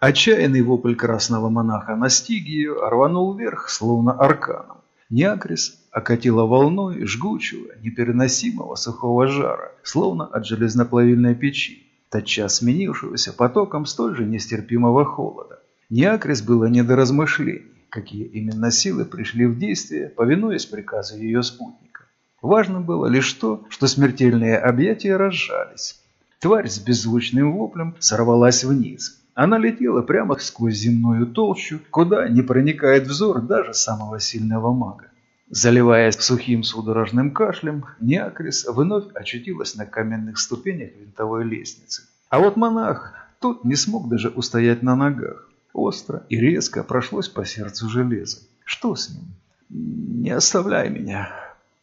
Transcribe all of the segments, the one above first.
Отчаянный вопль красного монаха настиг ее, рванул вверх, словно арканом. Неакрис окатила волной жгучего, непереносимого сухого жара, словно от железноплавильной печи, тотчас сменившегося потоком столь же нестерпимого холода. Неакрис было не до размышлений, какие именно силы пришли в действие, повинуясь приказу ее спутника. Важно было лишь то, что смертельные объятия разжались. Тварь с беззвучным воплем сорвалась вниз, она летела прямо сквозь земную толщу, куда не проникает взор даже самого сильного мага. Заливаясь сухим судорожным кашлем, Неакрис вновь очутилась на каменных ступенях винтовой лестницы. А вот монах, тот не смог даже устоять на ногах. Остро и резко прошлось по сердцу железо. Что с ним? «Не оставляй меня.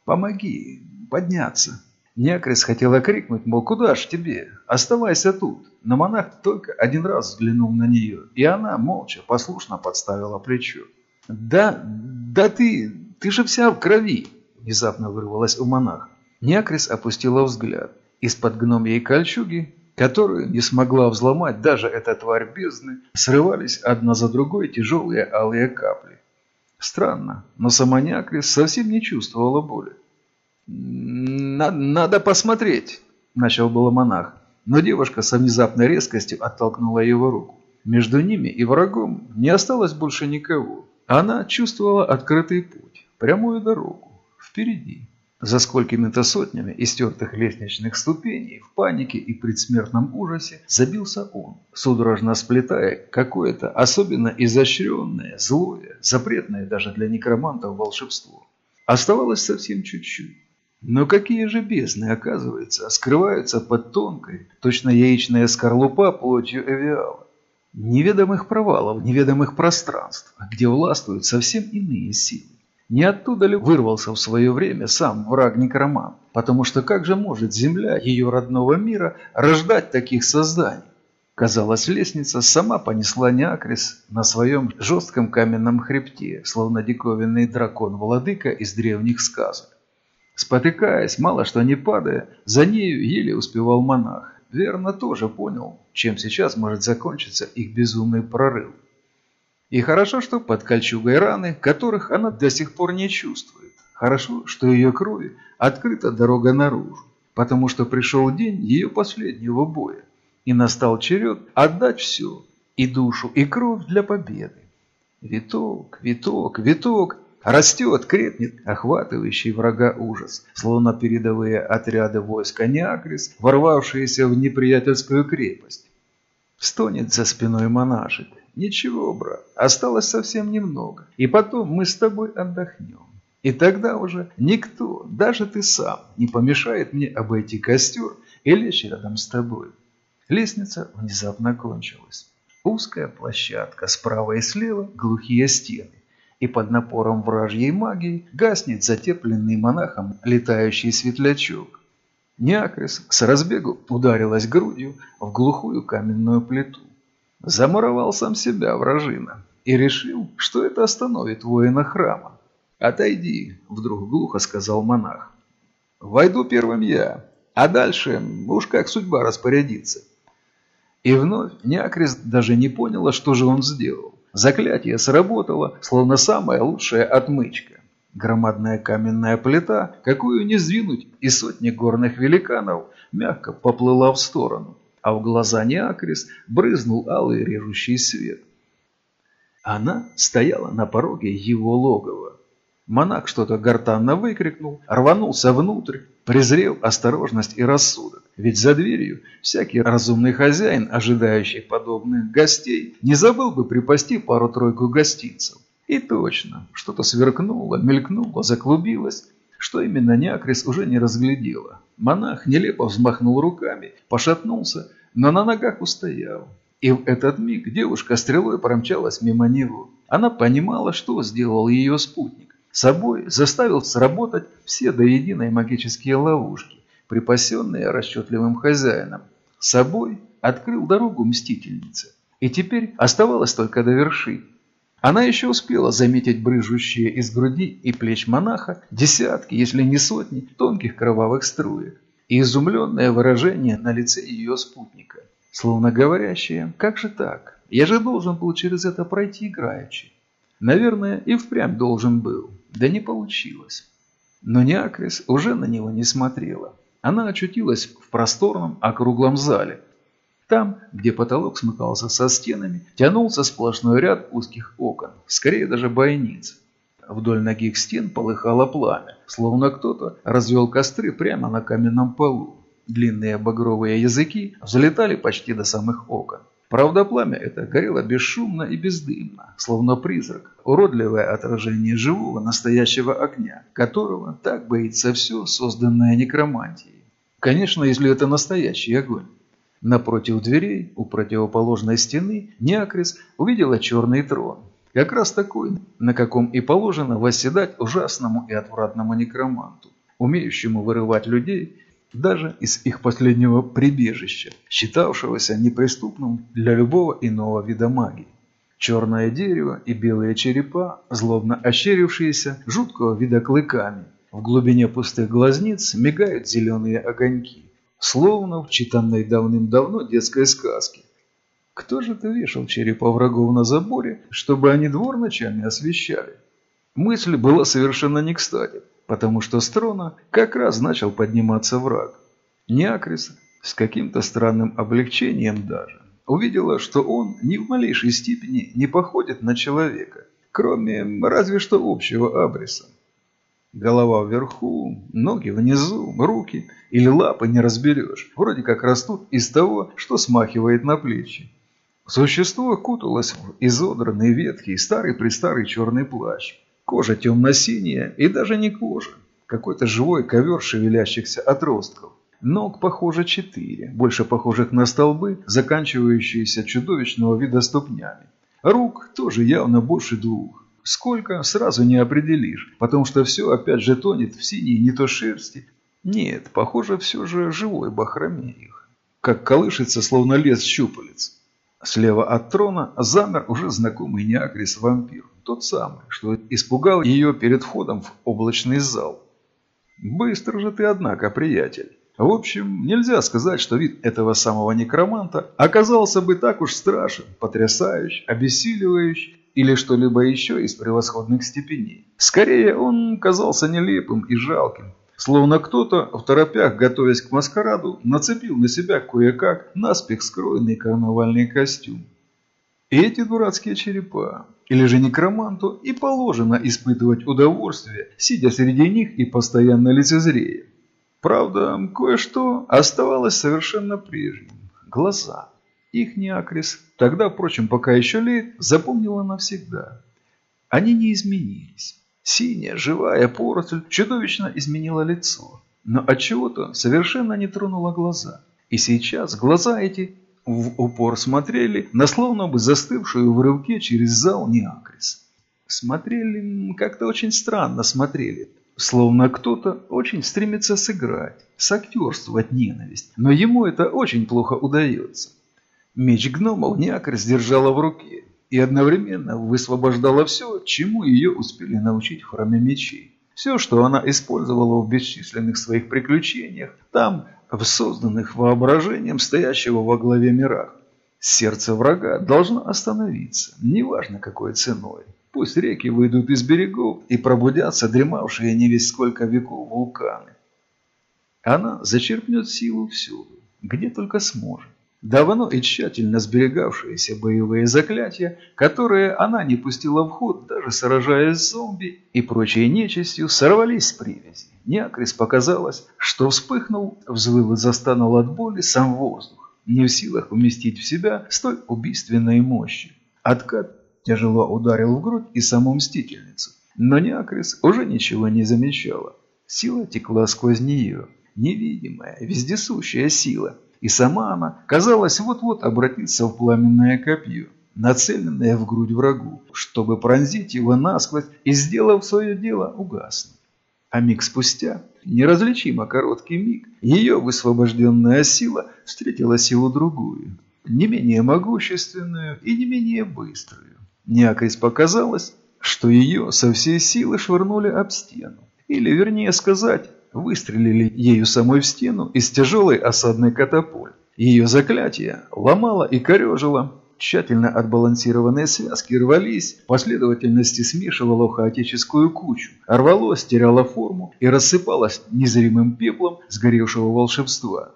Помоги подняться». Неакрис хотела крикнуть, мол, куда ж тебе? Оставайся тут. Но монах только один раз взглянул на нее, и она, молча, послушно подставила плечо. «Да, да ты, ты же вся в крови!» Внезапно вырвалась у монаха. Неакрис опустила взгляд. Из-под гномьей кольчуги, которую не смогла взломать даже эта тварь бездны, срывались одна за другой тяжелые алые капли. Странно, но сама Неакрис совсем не чувствовала боли. «Надо, надо посмотреть», – начал было монах, но девушка с внезапной резкостью оттолкнула его руку. Между ними и врагом не осталось больше никого. Она чувствовала открытый путь, прямую дорогу, впереди. За сколькими-то сотнями истертых лестничных ступеней в панике и предсмертном ужасе забился он, судорожно сплетая какое-то особенно изощренное, злое, запретное даже для некромантов волшебство. Оставалось совсем чуть-чуть. Но какие же бездны, оказывается, скрываются под тонкой, точно яичная скорлупа плотью эвиала. Неведомых провалов, неведомых пространств, где властвуют совсем иные силы. Не оттуда ли вырвался в свое время сам враг Некроман? Потому что как же может Земля, ее родного мира, рождать таких созданий? Казалось, лестница сама понесла Неакрис на своем жестком каменном хребте, словно диковинный дракон-владыка из древних сказок. Спотыкаясь, мало что не падая, за нею еле успевал монах. Верно тоже понял, чем сейчас может закончиться их безумный прорыв. И хорошо, что под кольчугой раны, которых она до сих пор не чувствует. Хорошо, что ее крови открыта дорога наружу, потому что пришел день ее последнего боя, и настал черед отдать все, и душу, и кровь для победы. Виток, виток, виток, Растет, крепнет охватывающий врага ужас, словно передовые отряды войска Неакрис, ворвавшиеся в неприятельскую крепость. Стонет за спиной монашек. Ничего, брат, осталось совсем немного, и потом мы с тобой отдохнем. И тогда уже никто, даже ты сам, не помешает мне обойти костер и лечь рядом с тобой. Лестница внезапно кончилась. Узкая площадка, справа и слева глухие стены и под напором вражьей магии гаснет затепленный монахом летающий светлячок. Неакрис с разбегу ударилась грудью в глухую каменную плиту. Замуровал сам себя вражина и решил, что это остановит воина храма. «Отойди», — вдруг глухо сказал монах. «Войду первым я, а дальше уж как судьба распорядится». И вновь Неакрис даже не поняла, что же он сделал. Заклятие сработало, словно самая лучшая отмычка. Громадная каменная плита, какую не сдвинуть, и сотни горных великанов мягко поплыла в сторону, а в глаза Неакрис брызнул алый режущий свет. Она стояла на пороге его логова. Монах что-то гортанно выкрикнул, рванулся внутрь, презрев осторожность и рассудок. Ведь за дверью всякий разумный хозяин, ожидающий подобных гостей, не забыл бы припасти пару-тройку гостинцев. И точно, что-то сверкнуло, мелькнуло, заклубилось, что именно Неакрис уже не разглядела. Монах нелепо взмахнул руками, пошатнулся, но на ногах устоял. И в этот миг девушка стрелой промчалась мимо него. Она понимала, что сделал ее спутник собой заставил сработать все до единой магические ловушки, припасенные расчетливым хозяином. Собой открыл дорогу мстительнице. И теперь оставалось только довершить. Она еще успела заметить брыжущие из груди и плеч монаха десятки, если не сотни, тонких кровавых струек и изумленное выражение на лице ее спутника, словно говорящее «Как же так? Я же должен был через это пройти играючи. Наверное, и впрямь должен был. Да не получилось. Но Неакрис уже на него не смотрела. Она очутилась в просторном округлом зале. Там, где потолок смыкался со стенами, тянулся сплошной ряд узких окон, скорее даже бойниц. Вдоль ногих стен полыхало пламя, словно кто-то развел костры прямо на каменном полу. Длинные багровые языки взлетали почти до самых окон. Правда, пламя это горело бесшумно и бездымно, словно призрак, уродливое отражение живого настоящего огня, которого так боится все, созданное некромантией. Конечно, если это настоящий огонь. Напротив дверей, у противоположной стены, Неакрис увидела черный трон. Как раз такой, на каком и положено восседать ужасному и отвратному некроманту, умеющему вырывать людей даже из их последнего прибежища, считавшегося неприступным для любого иного вида магии. Черное дерево и белые черепа, злобно ощерившиеся, жуткого вида клыками. В глубине пустых глазниц мигают зеленые огоньки, словно в читанной давным-давно детской сказке. Кто же ты вешал черепа врагов на заборе, чтобы они двор ночами освещали? Мысль была совершенно не кстати потому что с трона как раз начал подниматься враг. Неакрис с каким-то странным облегчением даже увидела, что он ни в малейшей степени не походит на человека, кроме разве что общего абриса. Голова вверху, ноги внизу, руки или лапы не разберешь, вроде как растут из того, что смахивает на плечи. Существо куталось в изодранный ветхий старый-престарый черный плащ, Кожа темно-синяя и даже не кожа. Какой-то живой ковер шевелящихся отростков. Ног, похоже, четыре, больше похожих на столбы, заканчивающиеся чудовищного вида ступнями. Рук тоже явно больше двух. Сколько, сразу не определишь, потому что все опять же тонет в синей не то шерсти. Нет, похоже, все же живой бахроме их. Как колышется, словно лес щупалец. Слева от трона замер уже знакомый Неакрис-вампир. Тот самый, что испугал ее перед входом в облачный зал. Быстро же ты, однако, приятель. В общем, нельзя сказать, что вид этого самого некроманта оказался бы так уж страшен, потрясающий, обессиливающий или что-либо еще из превосходных степеней. Скорее, он казался нелепым и жалким, словно кто-то, в торопях готовясь к маскараду, нацепил на себя кое-как наспех скроенный карнавальный костюм. И эти дурацкие черепа, или же некроманту и положено испытывать удовольствие, сидя среди них и постоянно лицезрея. Правда, кое-что оставалось совершенно прежним. Глаза. Их неакрис, тогда, впрочем, пока еще лет, запомнила навсегда. Они не изменились. Синяя, живая поросль чудовищно изменила лицо, но от чего то совершенно не тронула глаза. И сейчас глаза эти в упор смотрели на словно бы застывшую в рывке через зал Неакрис. Смотрели, как-то очень странно смотрели, словно кто-то очень стремится сыграть, сактерствовать ненависть, но ему это очень плохо удается. Меч гномов Неакрис держала в руке и одновременно высвобождала все, чему ее успели научить в храме мечей. Все, что она использовала в бесчисленных своих приключениях, там в созданных воображением стоящего во главе мирах. Сердце врага должно остановиться, неважно какой ценой. Пусть реки выйдут из берегов и пробудятся дремавшие не весь сколько веков вулканы. Она зачерпнет силу всюду, где только сможет. Давно и тщательно сберегавшиеся боевые заклятия, которые она не пустила в ход, даже сражаясь с зомби и прочей нечистью, сорвались с привязи. Неакрис показалось, что вспыхнул, взвыл и застонал от боли сам воздух, не в силах уместить в себя столь убийственной мощи. Откат тяжело ударил в грудь и саму мстительницу, но Неакрис уже ничего не замечала. Сила текла сквозь нее, невидимая, вездесущая сила – и сама она, казалось, вот-вот обратится в пламенное копье, нацеленное в грудь врагу, чтобы пронзить его насквозь и, сделав свое дело, угаснуть. А миг спустя, неразличимо короткий миг, ее высвобожденная сила встретила силу другую, не менее могущественную и не менее быструю. Някось показалось, что ее со всей силы швырнули об стену. Или, вернее сказать, выстрелили ею самой в стену из тяжелой осадной катапульт. Ее заклятие ломало и корежило, тщательно отбалансированные связки рвались, последовательности смешивало хаотическую кучу, рвалось, теряло форму и рассыпалось незримым пеплом сгоревшего волшебства.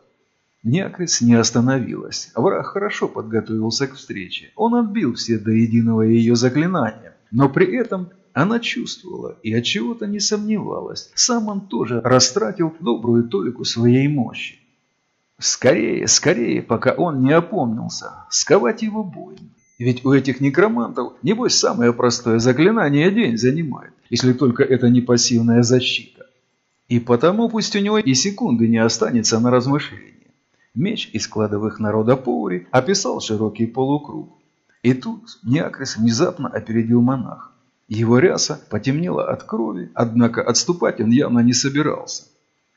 Неакрис не остановилась. Враг хорошо подготовился к встрече. Он отбил все до единого ее заклинания, но при этом она чувствовала и от чего-то не сомневалась. Сам он тоже растратил добрую толику своей мощи. Скорее, скорее, пока он не опомнился, сковать его боем. Ведь у этих некромантов, небось, самое простое заклинание день занимает, если только это не пассивная защита. И потому пусть у него и секунды не останется на размышление. Меч из кладовых народа Поури описал широкий полукруг. И тут Неакрис внезапно опередил монах. Его ряса потемнела от крови, однако отступать он явно не собирался.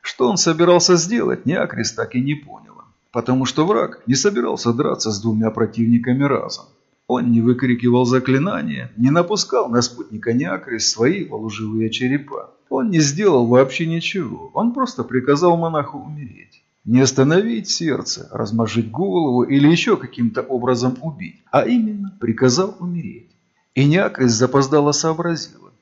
Что он собирался сделать, Неакрис так и не понял, потому что враг не собирался драться с двумя противниками разом. Он не выкрикивал заклинания, не напускал на спутника Неакрис свои полуживые черепа. Он не сделал вообще ничего, он просто приказал монаху умереть. Не остановить сердце, размажить голову или еще каким-то образом убить, а именно приказал умереть. И Неакрис запоздало сообразила.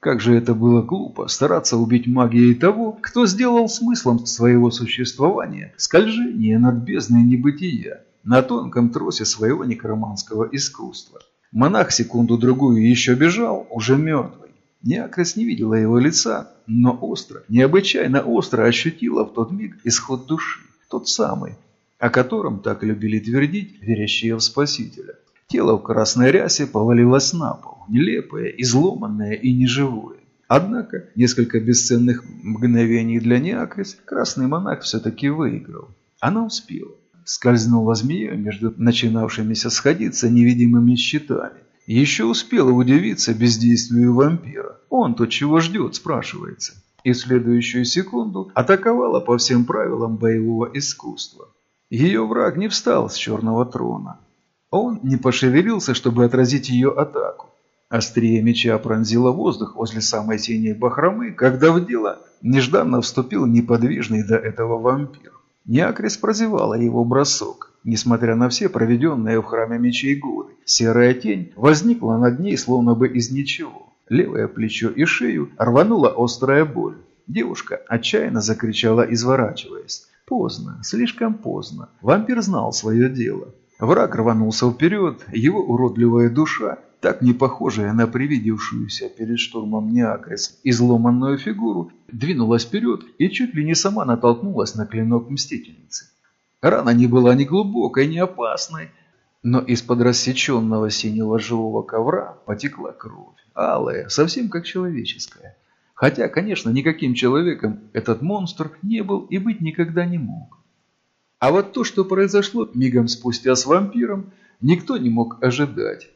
Как же это было глупо стараться убить магией того, кто сделал смыслом своего существования скольжение над бездной небытия на тонком тросе своего некроманского искусства. Монах секунду-другую еще бежал, уже мертвый. Неакрис не видела его лица, но остро, необычайно остро ощутила в тот миг исход души, тот самый, о котором так любили твердить верящие в Спасителя. Тело в красной рясе повалилось на пол, нелепое, изломанное и неживое. Однако, несколько бесценных мгновений для Неакрис красный монах все-таки выиграл. Она успела. Скользнула змея между начинавшимися сходиться невидимыми щитами. Еще успела удивиться бездействию вампира. Он-то чего ждет, спрашивается. И в следующую секунду атаковала по всем правилам боевого искусства. Ее враг не встал с черного трона. Он не пошевелился, чтобы отразить ее атаку. Острие меча пронзило воздух возле самой синей бахромы, когда в дело нежданно вступил неподвижный до этого вампир. Неакрис прозевала его бросок. Несмотря на все проведенные в храме мечей годы, серая тень возникла над ней словно бы из ничего. Левое плечо и шею рванула острая боль. Девушка отчаянно закричала, изворачиваясь. Поздно, слишком поздно. Вампир знал свое дело. Враг рванулся вперед, его уродливая душа, так не похожая на привидевшуюся перед штурмом Неакрис изломанную фигуру, двинулась вперед и чуть ли не сама натолкнулась на клинок Мстительницы. Рана не была ни глубокой, ни опасной, но из-под рассеченного синего живого ковра потекла кровь, алая, совсем как человеческая. Хотя, конечно, никаким человеком этот монстр не был и быть никогда не мог. А вот то, что произошло мигом спустя с вампиром, никто не мог ожидать.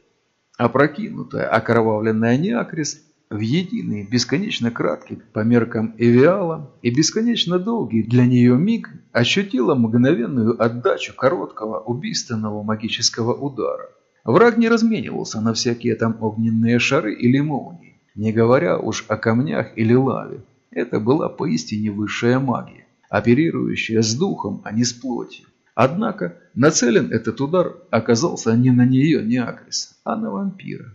Опрокинутая, окровавленная Неакрис в единый, бесконечно краткий по меркам Эвиала и бесконечно долгий для нее миг ощутила мгновенную отдачу короткого убийственного магического удара. Враг не разменивался на всякие там огненные шары или молнии, не говоря уж о камнях или лаве. Это была поистине высшая магия оперирующая с духом, а не с плотью. Однако нацелен этот удар оказался не на нее, не Акриса, а на вампира.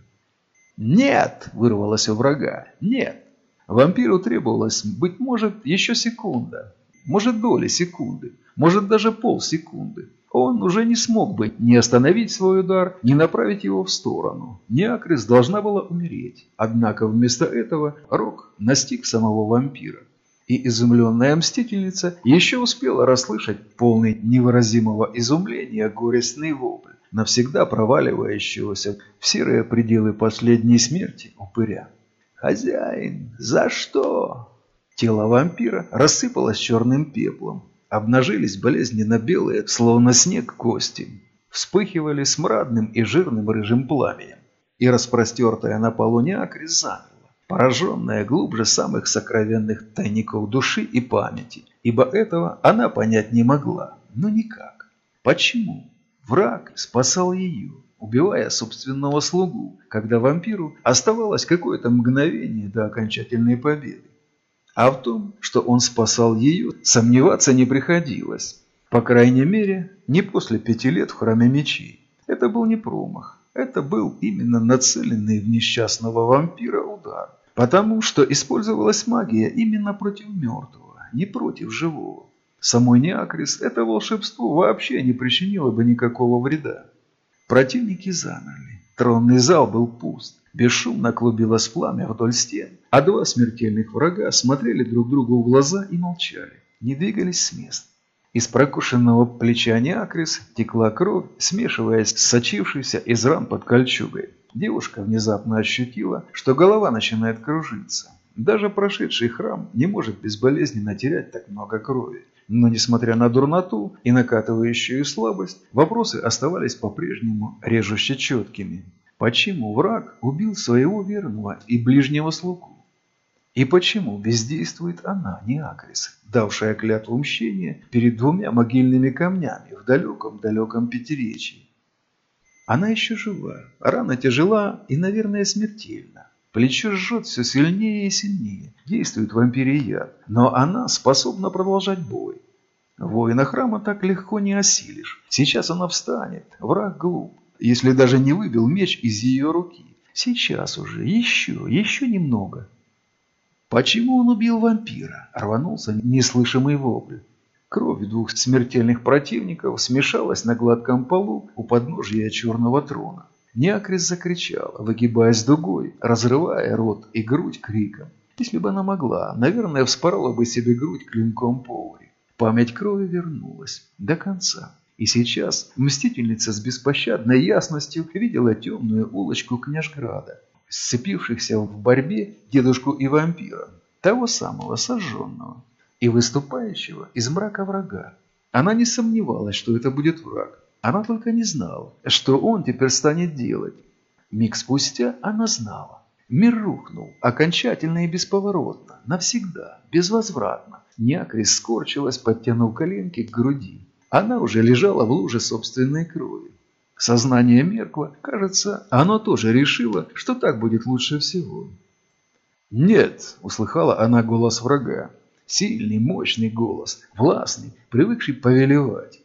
«Нет!» – вырвалось у врага. «Нет!» Вампиру требовалось, быть может, еще секунда, может доли секунды, может даже полсекунды. Он уже не смог бы ни остановить свой удар, ни направить его в сторону. Неакрис должна была умереть. Однако вместо этого Рок настиг самого вампира и изумленная мстительница еще успела расслышать полный невыразимого изумления горестный вопль, навсегда проваливающегося в серые пределы последней смерти упыря. «Хозяин, за что?» Тело вампира рассыпалось черным пеплом. Обнажились болезненно белые, словно снег, кости. Вспыхивали смрадным и жирным рыжим пламенем. И распростертая на полу неакрис замер пораженная глубже самых сокровенных тайников души и памяти, ибо этого она понять не могла, но никак. Почему? Враг спасал ее, убивая собственного слугу, когда вампиру оставалось какое-то мгновение до окончательной победы. А в том, что он спасал ее, сомневаться не приходилось. По крайней мере, не после пяти лет в храме мечей. Это был не промах. Это был именно нацеленный в несчастного вампира удар. Потому что использовалась магия именно против мертвого, не против живого. Самой Неакрис это волшебство вообще не причинило бы никакого вреда. Противники замерли. Тронный зал был пуст. Бесшумно клубилось пламя вдоль стен, а два смертельных врага смотрели друг другу в глаза и молчали, не двигались с места. Из прокушенного плеча Неакрис текла кровь, смешиваясь с сочившейся из ран под кольчугой. Девушка внезапно ощутила, что голова начинает кружиться. Даже прошедший храм не может безболезненно терять так много крови. Но несмотря на дурноту и накатывающую слабость, вопросы оставались по-прежнему режуще четкими. Почему враг убил своего верного и ближнего слугу? И почему бездействует она, не Акрис, давшая клятву мщения перед двумя могильными камнями в далеком-далеком Пятеречии? Она еще жива, рана тяжела и, наверное, смертельна. Плечо жжет все сильнее и сильнее, действует вампирий яд, но она способна продолжать бой. Воина храма так легко не осилишь. Сейчас она встанет, враг глуп, если даже не выбил меч из ее руки. Сейчас уже, еще, еще немного. Почему он убил вампира? Рванулся неслышимый вопль. Кровь двух смертельных противников смешалась на гладком полу у подножия черного трона. Неакрис закричал, выгибаясь дугой, разрывая рот и грудь криком. Если бы она могла, наверное, вспорола бы себе грудь клинком повари. Память крови вернулась до конца. И сейчас мстительница с беспощадной ясностью видела темную улочку Княжграда, сцепившихся в борьбе дедушку и вампира, того самого сожженного и выступающего из мрака врага. Она не сомневалась, что это будет враг. Она только не знала, что он теперь станет делать. Миг спустя она знала. Мир рухнул, окончательно и бесповоротно, навсегда, безвозвратно. Някрис скорчилась, подтянув коленки к груди. Она уже лежала в луже собственной крови. Сознание меркло, кажется, оно тоже решило, что так будет лучше всего. «Нет!» – услыхала она голос врага. Сильный, мощный голос, властный, привыкший повелевать.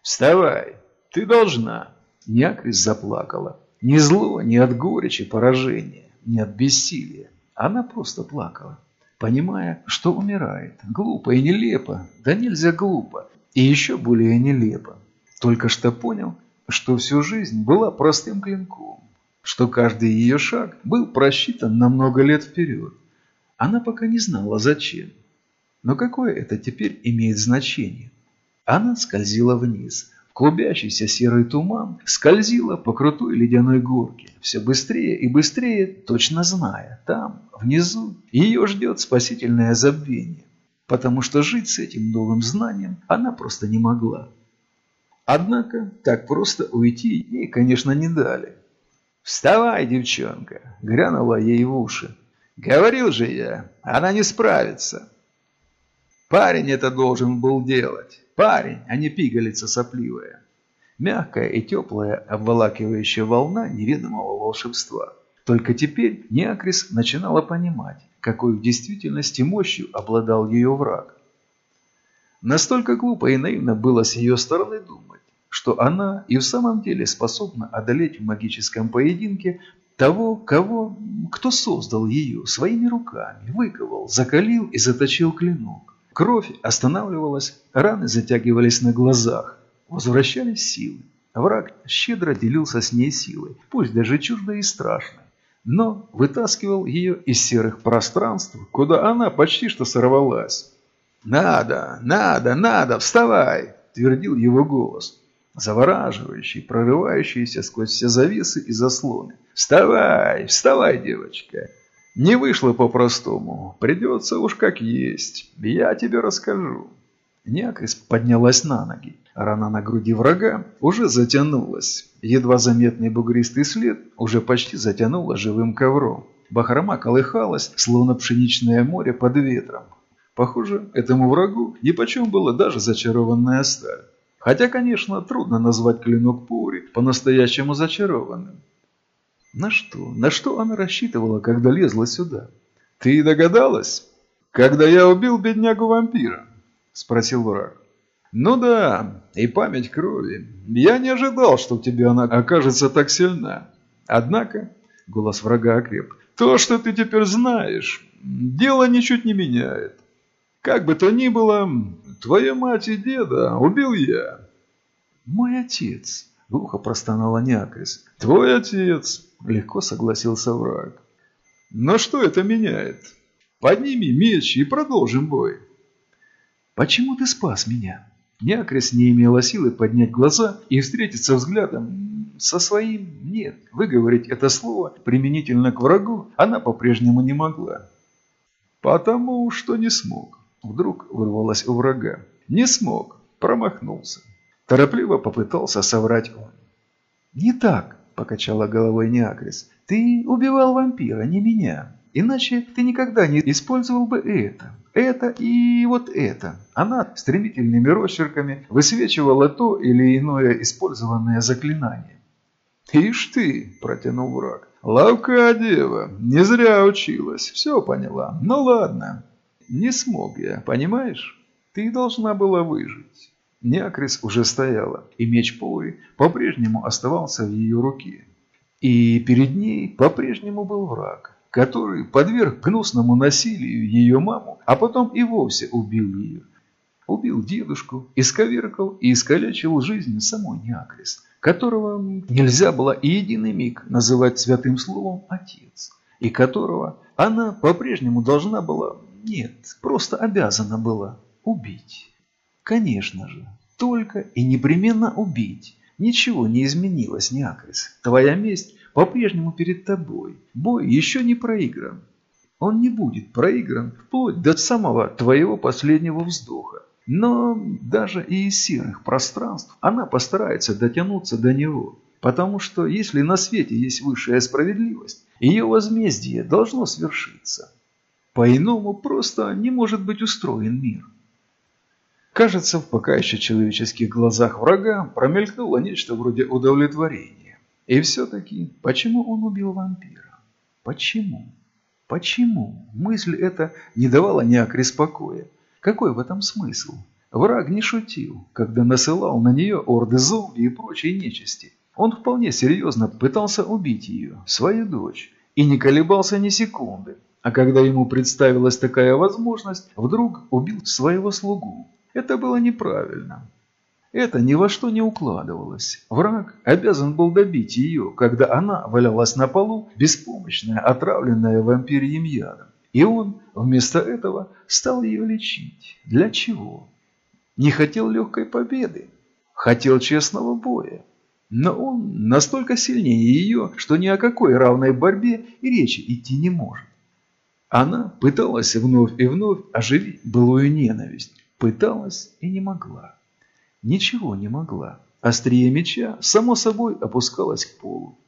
«Вставай! Ты должна!» Някрис заплакала. Ни зло, ни от горечи поражения, ни от бессилия. Она просто плакала, понимая, что умирает. Глупо и нелепо, да нельзя глупо. И еще более нелепо. Только что понял, что всю жизнь была простым клинком, что каждый ее шаг был просчитан на много лет вперед. Она пока не знала, зачем. Но какое это теперь имеет значение? Она скользила вниз. В клубящийся серый туман скользила по крутой ледяной горке, все быстрее и быстрее, точно зная, там, внизу, ее ждет спасительное забвение, потому что жить с этим новым знанием она просто не могла. Однако так просто уйти ей, конечно, не дали. «Вставай, девчонка!» – грянула ей в уши. «Говорил же я, она не справится!» Парень это должен был делать. Парень, а не пигалица сопливая. Мягкая и теплая обволакивающая волна неведомого волшебства. Только теперь Неакрис начинала понимать, какой в действительности мощью обладал ее враг. Настолько глупо и наивно было с ее стороны думать, что она и в самом деле способна одолеть в магическом поединке того, кого, кто создал ее своими руками, выковал, закалил и заточил клинок. Кровь останавливалась, раны затягивались на глазах, возвращались силы. Враг щедро делился с ней силой, пусть даже чуждой и страшной, но вытаскивал ее из серых пространств, куда она почти что сорвалась. «Надо, надо, надо, вставай!» – твердил его голос, завораживающий, прорывающийся сквозь все завесы и заслоны. «Вставай, вставай, девочка!» Не вышло по-простому. Придется уж как есть. Я тебе расскажу. Някрис поднялась на ноги. Рана на груди врага уже затянулась. Едва заметный бугристый след уже почти затянула живым ковром. Бахрома колыхалась, словно пшеничное море под ветром. Похоже, этому врагу нипочем было даже зачарованная сталь. Хотя, конечно, трудно назвать клинок Пури по-настоящему зачарованным. На что? На что она рассчитывала, когда лезла сюда? Ты догадалась? Когда я убил беднягу-вампира? Спросил враг. Ну да, и память крови. Я не ожидал, что у тебя она окажется так сильна. Однако, голос врага окреп, то, что ты теперь знаешь, дело ничуть не меняет. Как бы то ни было, твою мать и деда убил я. Мой отец, глухо простонала Неакрис. Твой отец, легко согласился враг. Но что это меняет? Подними меч и продолжим бой. Почему ты спас меня? Неакрис не имела силы поднять глаза и встретиться взглядом со своим «нет». Выговорить это слово применительно к врагу она по-прежнему не могла. «Потому что не смог», – вдруг вырвалось у врага. «Не смог, промахнулся». Торопливо попытался соврать он. «Не так», – покачала головой Неакрис. «Ты убивал вампира, не меня. Иначе ты никогда не использовал бы это, это и вот это. Она стремительными росчерками высвечивала то или иное использованное заклинание. «Ишь ты!» – протянул враг. «Ловка дева, не зря училась, все поняла. Ну ладно, не смог я, понимаешь? Ты должна была выжить». Неакрис уже стояла, и меч Поуи по-прежнему оставался в ее руке. И перед ней по-прежнему был враг, который подверг гнусному насилию ее маму, а потом и вовсе убил ее. Убил дедушку, исковеркал и искалечил жизнь самой Неакрис, которого нельзя было и единый миг называть святым словом «отец», и которого она по-прежнему должна была, нет, просто обязана была убить. Конечно же, только и непременно убить. Ничего не изменилось, Неакрис. Твоя месть по-прежнему перед тобой. Бой еще не проигран. Он не будет проигран вплоть до самого твоего последнего вздоха. Но даже и из серых пространств она постарается дотянуться до него. Потому что если на свете есть высшая справедливость, ее возмездие должно свершиться. По-иному просто не может быть устроен мир. Кажется, в пока еще человеческих глазах врага промелькнуло нечто вроде удовлетворения. И все-таки, почему он убил вампира? Почему? Почему? Мысль эта не давала Неакрис покоя. Какой в этом смысл? Враг не шутил, когда насылал на нее орды зомби и прочей нечисти. Он вполне серьезно пытался убить ее, свою дочь, и не колебался ни секунды. А когда ему представилась такая возможность, вдруг убил своего слугу. Это было неправильно. Это ни во что не укладывалось. Враг обязан был добить ее, когда она валялась на полу, беспомощная, отравленная вампирьим ядом. И он вместо этого стал ее лечить. Для чего? Не хотел легкой победы. Хотел честного боя. Но он настолько сильнее ее, что ни о какой равной борьбе и речи идти не может. Она пыталась вновь и вновь оживить былую ненависть. Пыталась и не могла. Ничего не могла. Острие меча, само собой, опускалось к полу.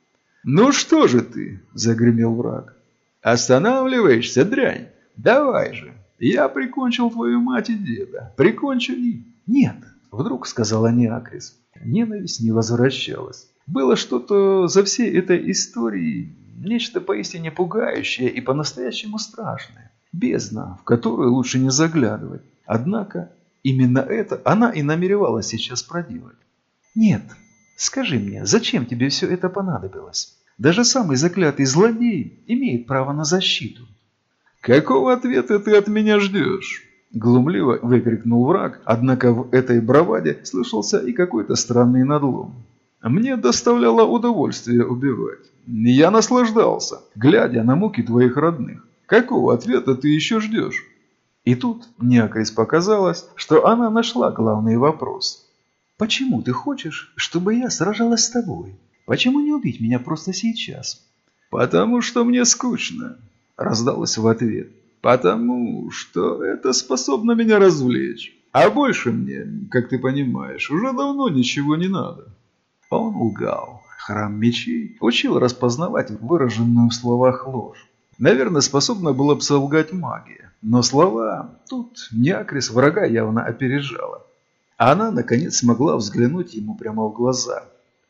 «Ну что же ты?» – загремел враг. «Останавливаешься, дрянь? Давай же! Я прикончил твою мать и деда. Прикончу и...» «Нет!» – вдруг сказала Неакрис. Ненависть не возвращалась. Было что-то за всей этой историей, нечто поистине пугающее и по-настоящему страшное. Бездна, в которую лучше не заглядывать. Однако Именно это она и намеревалась сейчас проделать. «Нет, скажи мне, зачем тебе все это понадобилось? Даже самый заклятый злодей имеет право на защиту». «Какого ответа ты от меня ждешь?» Глумливо выкрикнул враг, однако в этой браваде слышался и какой-то странный надлом. «Мне доставляло удовольствие убивать. Я наслаждался, глядя на муки твоих родных. Какого ответа ты еще ждешь?» И тут Неакрис показалось, что она нашла главный вопрос. «Почему ты хочешь, чтобы я сражалась с тобой? Почему не убить меня просто сейчас?» «Потому что мне скучно», – раздалось в ответ. «Потому что это способно меня развлечь. А больше мне, как ты понимаешь, уже давно ничего не надо». Он лгал. Храм мечей учил распознавать выраженную в словах ложь. Наверное, способна была бы солгать магия. Но слова тут Неакрис врага явно опережала. А она, наконец, смогла взглянуть ему прямо в глаза.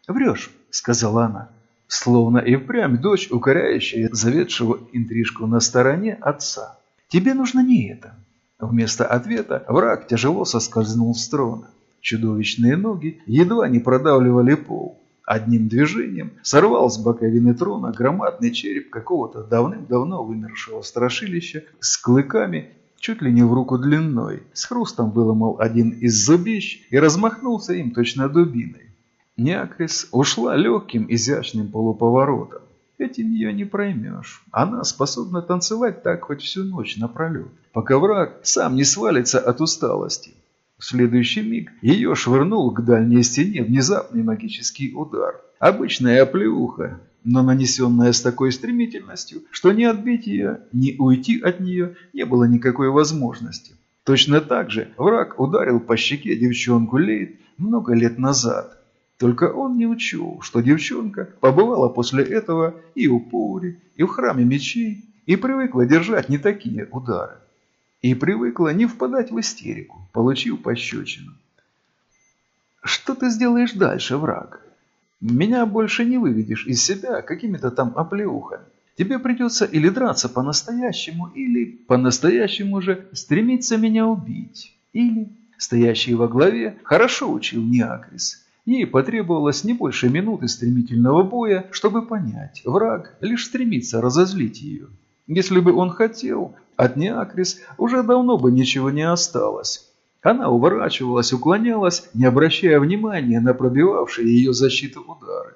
«Врешь», — сказала она, словно и впрямь дочь, укоряющая заведшего интрижку на стороне отца. «Тебе нужно не это». Вместо ответа враг тяжело соскользнул с трона. Чудовищные ноги едва не продавливали пол. Одним движением сорвал с боковины трона громадный череп какого-то давным-давно вымершего страшилища с клыками чуть ли не в руку длиной. С хрустом выломал один из зубищ и размахнулся им точно дубиной. Неакрис ушла легким изящным полуповоротом. Этим ее не проймешь. Она способна танцевать так хоть всю ночь напролет, пока враг сам не свалится от усталости. В следующий миг ее швырнул к дальней стене внезапный магический удар. Обычная оплеуха, но нанесенная с такой стремительностью, что ни отбить ее, ни уйти от нее не было никакой возможности. Точно так же враг ударил по щеке девчонку Лейд много лет назад. Только он не учел, что девчонка побывала после этого и у Пури, и в храме мечей, и привыкла держать не такие удары и привыкла не впадать в истерику, получив пощечину. Что ты сделаешь дальше, враг? Меня больше не выведешь из себя какими-то там оплеухами. Тебе придется или драться по-настоящему, или по-настоящему же стремиться меня убить. Или, стоящий во главе, хорошо учил Неакрис. Ей потребовалось не больше минуты стремительного боя, чтобы понять, враг лишь стремится разозлить ее. Если бы он хотел, от Неакрис уже давно бы ничего не осталось. Она уворачивалась, уклонялась, не обращая внимания на пробивавшие ее защиту удары.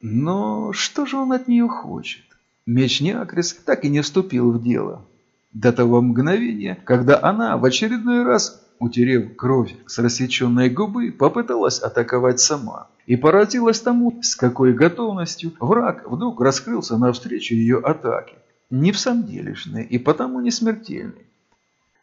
Но что же он от нее хочет? Меч Неакрис так и не вступил в дело. До того мгновения, когда она в очередной раз, утерев кровь с рассеченной губы, попыталась атаковать сама. И поразилась тому, с какой готовностью враг вдруг раскрылся навстречу ее атаке не в самом делешный и потому не смертельный.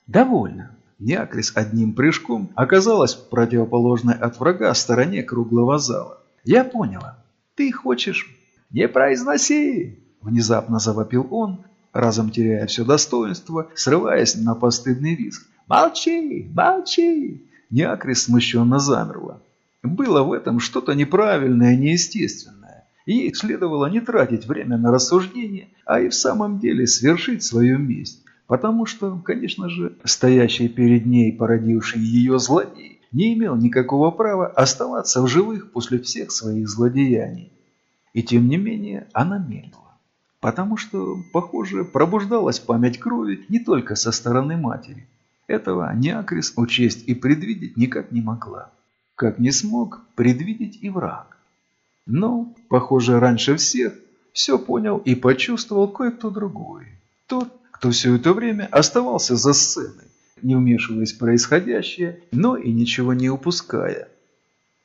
Довольно. Неакрис одним прыжком оказалась в противоположной от врага стороне круглого зала. «Я поняла. Ты хочешь...» «Не произноси!» Внезапно завопил он, разом теряя все достоинство, срываясь на постыдный визг. «Молчи! Молчи!» Неакрис смущенно замерла. Было в этом что-то неправильное, неестественное. Ей следовало не тратить время на рассуждения, а и в самом деле свершить свою месть. Потому что, конечно же, стоящий перед ней, породивший ее злодей, не имел никакого права оставаться в живых после всех своих злодеяний. И тем не менее она медлила. Потому что, похоже, пробуждалась память крови не только со стороны матери. Этого Неакрис учесть и предвидеть никак не могла. Как не смог предвидеть и враг. Но, похоже, раньше всех все понял и почувствовал кое-кто другой. Тот, кто все это время оставался за сценой, не вмешиваясь в происходящее, но и ничего не упуская.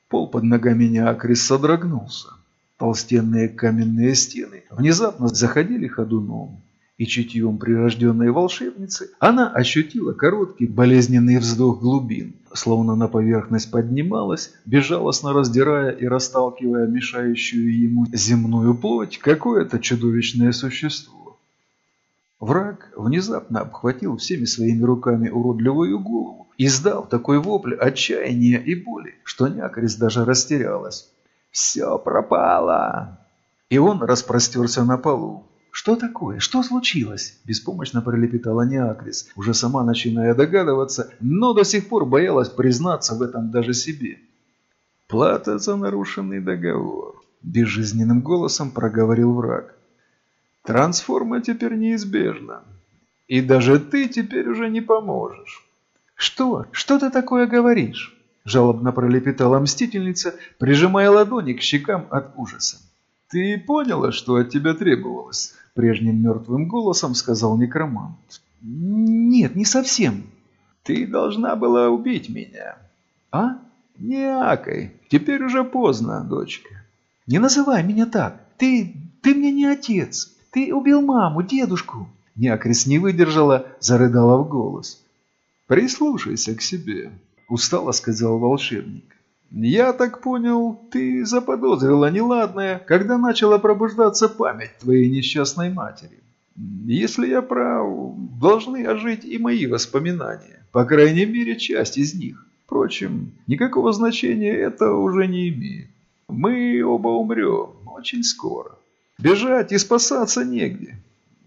Пол под ногами Неакрис содрогнулся. Толстенные каменные стены внезапно заходили ходуном и чутьем прирожденной волшебницы она ощутила короткий болезненный вздох глубин, словно на поверхность поднималась, безжалостно раздирая и расталкивая мешающую ему земную плоть какое-то чудовищное существо. Враг внезапно обхватил всеми своими руками уродливую голову, издав такой вопль отчаяния и боли, что Някорис даже растерялась. «Все пропало!» И он распростерся на полу, «Что такое? Что случилось?» – беспомощно пролепетала Неакрис, уже сама начиная догадываться, но до сих пор боялась признаться в этом даже себе. «Плата за нарушенный договор», – безжизненным голосом проговорил враг. «Трансформа теперь неизбежна, и даже ты теперь уже не поможешь». «Что? Что ты такое говоришь?» – жалобно пролепетала мстительница, прижимая ладони к щекам от ужаса. «Ты поняла, что от тебя требовалось?» – прежним мертвым голосом сказал некромант. «Нет, не совсем. Ты должна была убить меня». «А? Не акай. Теперь уже поздно, дочка». «Не называй меня так. Ты... ты мне не отец. Ты убил маму, дедушку». Неакрис не выдержала, зарыдала в голос. «Прислушайся к себе», – устало сказал волшебник. «Я так понял, ты заподозрила неладное, когда начала пробуждаться память твоей несчастной матери. Если я прав, должны ожить и мои воспоминания, по крайней мере, часть из них. Впрочем, никакого значения это уже не имеет. Мы оба умрем очень скоро. Бежать и спасаться негде.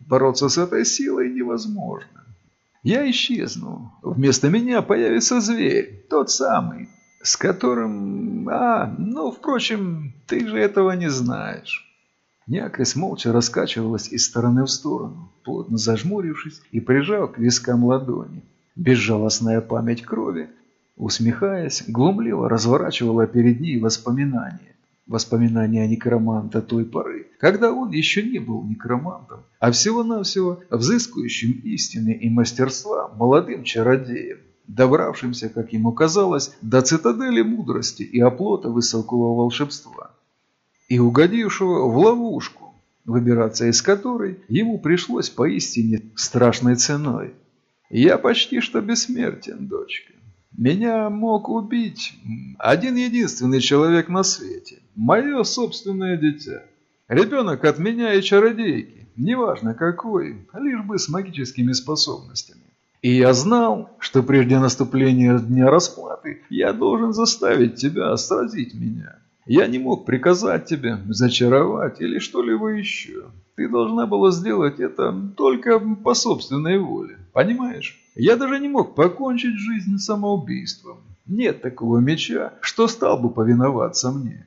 Бороться с этой силой невозможно. Я исчезну. Вместо меня появится зверь, тот самый, С которым... А, ну, впрочем, ты же этого не знаешь. Някрис молча раскачивалась из стороны в сторону, плотно зажмурившись и прижав к вискам ладони. Безжалостная память крови, усмехаясь, глумливо разворачивала перед ней воспоминания. Воспоминания некроманта той поры, когда он еще не был некромантом, а всего-навсего взыскующим истины и мастерства молодым чародеем, добравшимся, как ему казалось, до цитадели мудрости и оплота высокого волшебства и угодившего в ловушку, выбираться из которой ему пришлось поистине страшной ценой. Я почти что бессмертен, дочка. Меня мог убить один единственный человек на свете, мое собственное дитя. Ребенок от меня и чародейки, неважно какой, лишь бы с магическими способностями. И я знал, что прежде наступления дня расплаты я должен заставить тебя сразить меня. Я не мог приказать тебе зачаровать или что-либо еще. Ты должна была сделать это только по собственной воле. Понимаешь? Я даже не мог покончить жизнь самоубийством. Нет такого меча, что стал бы повиноваться мне.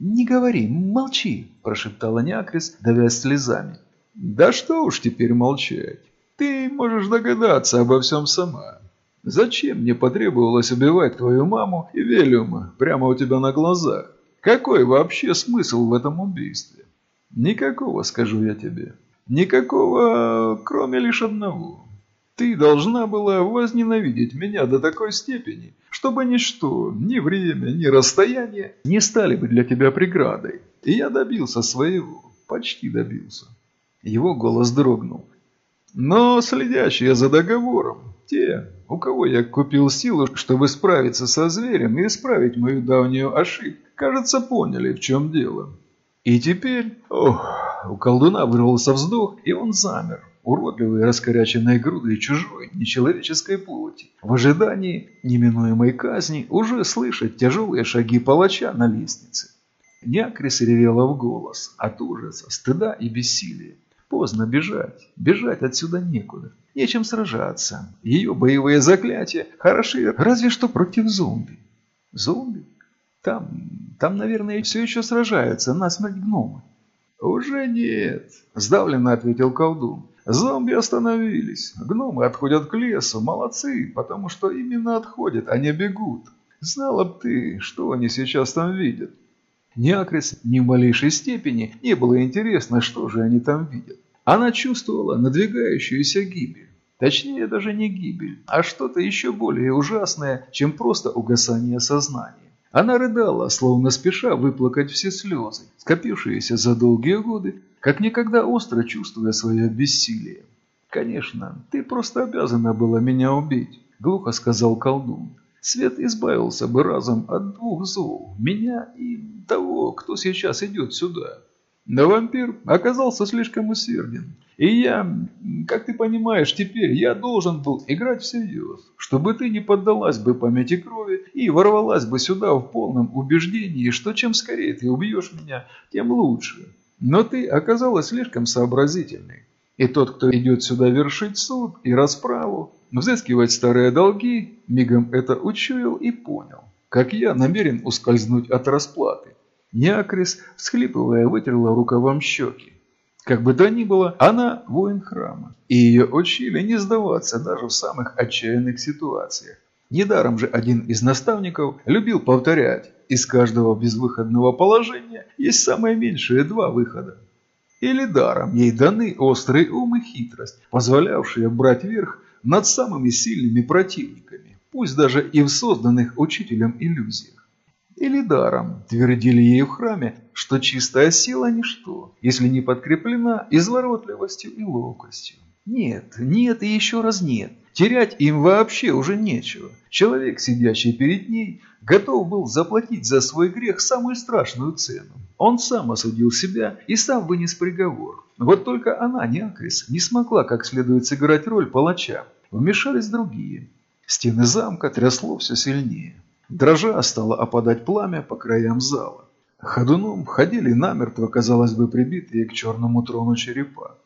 «Не говори, молчи», – прошептала Някрис, давясь слезами. «Да что уж теперь молчать. Ты можешь догадаться обо всем сама. Зачем мне потребовалось убивать твою маму и Велиума прямо у тебя на глазах? Какой вообще смысл в этом убийстве? Никакого, скажу я тебе. Никакого, кроме лишь одного. Ты должна была возненавидеть меня до такой степени, чтобы ничто, ни время, ни расстояние не стали бы для тебя преградой. И я добился своего, почти добился. Его голос дрогнул. Но следящие за договором, те, у кого я купил силу, чтобы справиться со зверем и исправить мою давнюю ошибку, кажется, поняли, в чем дело. И теперь... Ох, у колдуна вырвался вздох, и он замер, уродливой раскоряченной грудой чужой, нечеловеческой плоти, в ожидании неминуемой казни уже слышать тяжелые шаги палача на лестнице. Някрис ревела в голос от ужаса, стыда и бессилия. Поздно бежать, бежать отсюда некуда. Нечем сражаться. Ее боевые заклятия хороши разве что против зомби. Зомби? Там, там, наверное, все еще сражаются на смерть гномы. Уже нет, сдавленно ответил колдун. Зомби остановились. Гномы отходят к лесу. Молодцы, потому что именно отходят, а не бегут. Знала б ты, что они сейчас там видят. Ни Акрис ни в малейшей степени не было интересно, что же они там видят. Она чувствовала надвигающуюся гибель. Точнее, даже не гибель, а что-то еще более ужасное, чем просто угасание сознания. Она рыдала, словно спеша выплакать все слезы, скопившиеся за долгие годы, как никогда остро чувствуя свое бессилие. «Конечно, ты просто обязана была меня убить», – глухо сказал колдун. «Свет избавился бы разом от двух зол, меня и того, кто сейчас идет сюда». Но вампир оказался слишком усерден. И я, как ты понимаешь, теперь я должен был играть всерьез, чтобы ты не поддалась бы памяти крови и ворвалась бы сюда в полном убеждении, что чем скорее ты убьешь меня, тем лучше. Но ты оказалась слишком сообразительной. И тот, кто идет сюда вершить суд и расправу, взыскивать старые долги, мигом это учуял и понял, как я намерен ускользнуть от расплаты. Неакрис, всхлипывая, вытерла рукавом щеки. Как бы то ни было, она воин храма, и ее учили не сдаваться даже в самых отчаянных ситуациях. Недаром же один из наставников любил повторять, из каждого безвыходного положения есть самое меньшее два выхода. Или даром ей даны острый ум и хитрость, позволявшие брать верх над самыми сильными противниками, пусть даже и в созданных учителем иллюзиях. Или даром твердили ей в храме, что чистая сила – ничто, если не подкреплена изворотливостью и ловкостью. Нет, нет и еще раз нет. Терять им вообще уже нечего. Человек, сидящий перед ней, готов был заплатить за свой грех самую страшную цену. Он сам осудил себя и сам вынес приговор. Вот только она, Неакрис, не смогла как следует сыграть роль палача. Вмешались другие. Стены замка трясло все сильнее. Дрожа стало опадать пламя по краям зала. Ходуном ходили намертво, казалось бы, прибитые к черному трону черепа.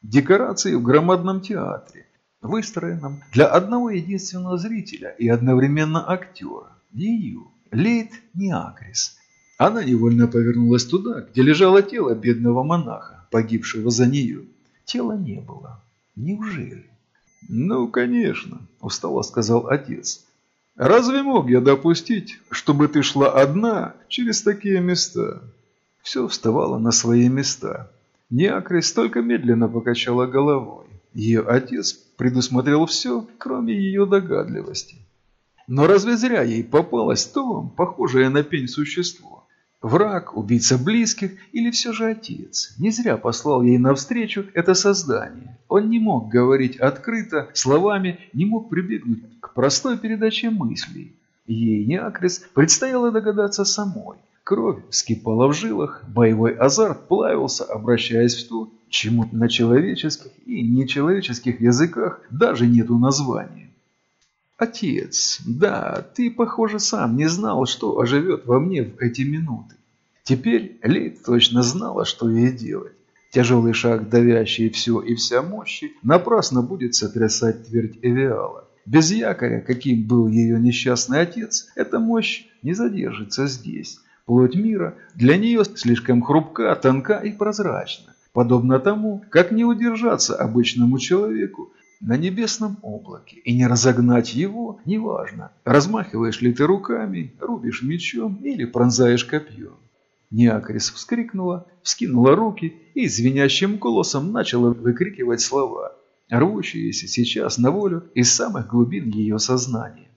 Декорации в громадном театре, выстроенном для одного единственного зрителя и одновременно актера. Ее, Лейт Неакрис. Она невольно повернулась туда, где лежало тело бедного монаха, погибшего за нее. Тела не было. Неужели? «Ну, конечно», – устало сказал отец. «Разве мог я допустить, чтобы ты шла одна через такие места?» Все вставало на свои места. Неакрис только медленно покачала головой. Ее отец предусмотрел все, кроме ее догадливости. Но разве зря ей попалось то, похожее на пень существо? Враг, убийца близких или все же отец? Не зря послал ей навстречу это создание. Он не мог говорить открыто, словами, не мог прибегнуть к простой передаче мыслей. Ей, Неакрис, предстояло догадаться самой. Кровь вскипала в жилах, боевой азарт плавился, обращаясь в то, чему на человеческих и нечеловеческих языках даже нету названия. Отец, да, ты, похоже, сам не знал, что оживет во мне в эти минуты. Теперь Лейд точно знала, что ей делать. Тяжелый шаг, давящий все и вся мощи, напрасно будет сотрясать твердь Эвиала. Без якоря, каким был ее несчастный отец, эта мощь не задержится здесь. Плоть мира для нее слишком хрупка, тонка и прозрачна, подобно тому, как не удержаться обычному человеку на небесном облаке, и не разогнать его неважно, размахиваешь ли ты руками, рубишь мечом или пронзаешь копьем. Неакрис вскрикнула, вскинула руки и звенящим голосом начала выкрикивать слова, рвущиеся сейчас на волю из самых глубин ее сознания.